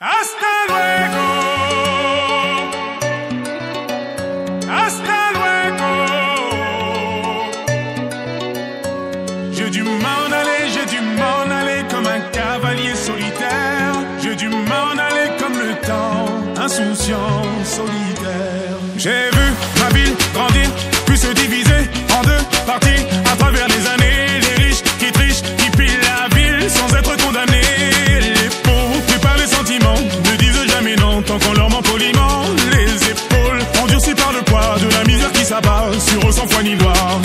Hasta luego. Hasta luego. J'ai dû m'en aller, j'ai dû m'en aller comme un cavalier solitaire. J'ai dû m'en aller comme le temps, insouciant, solitaire. J'ai vu ma ville grandir, puis se diviser en deux parties à travers les épaules, endurcies par le poids de la misère qui s'abat sur eux sans foi ni gloire.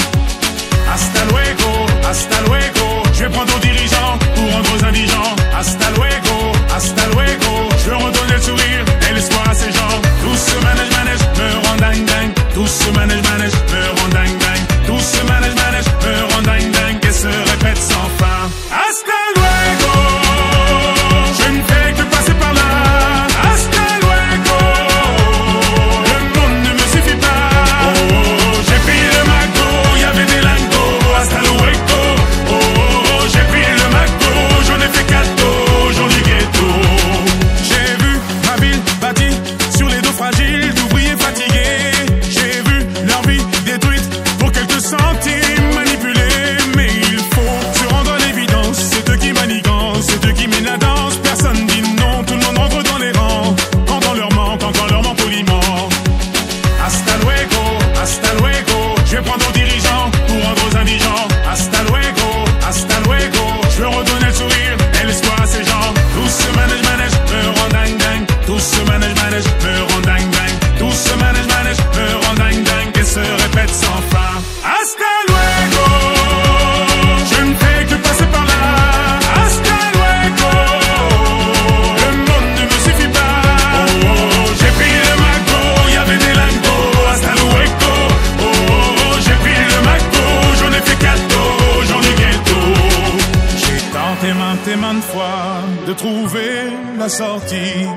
maintes et fois de trouver la sortie.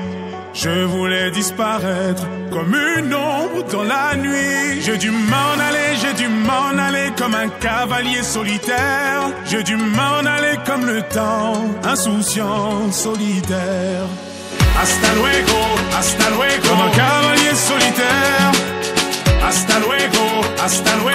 Je voulais disparaître comme une ombre dans la nuit. J'ai dû m'en aller, j'ai dû m'en aller comme un cavalier solitaire. J'ai dû m'en aller comme le temps, insouciant, solitaire. Hasta luego, hasta luego. Comme un cavalier solitaire. Hasta luego, hasta luego.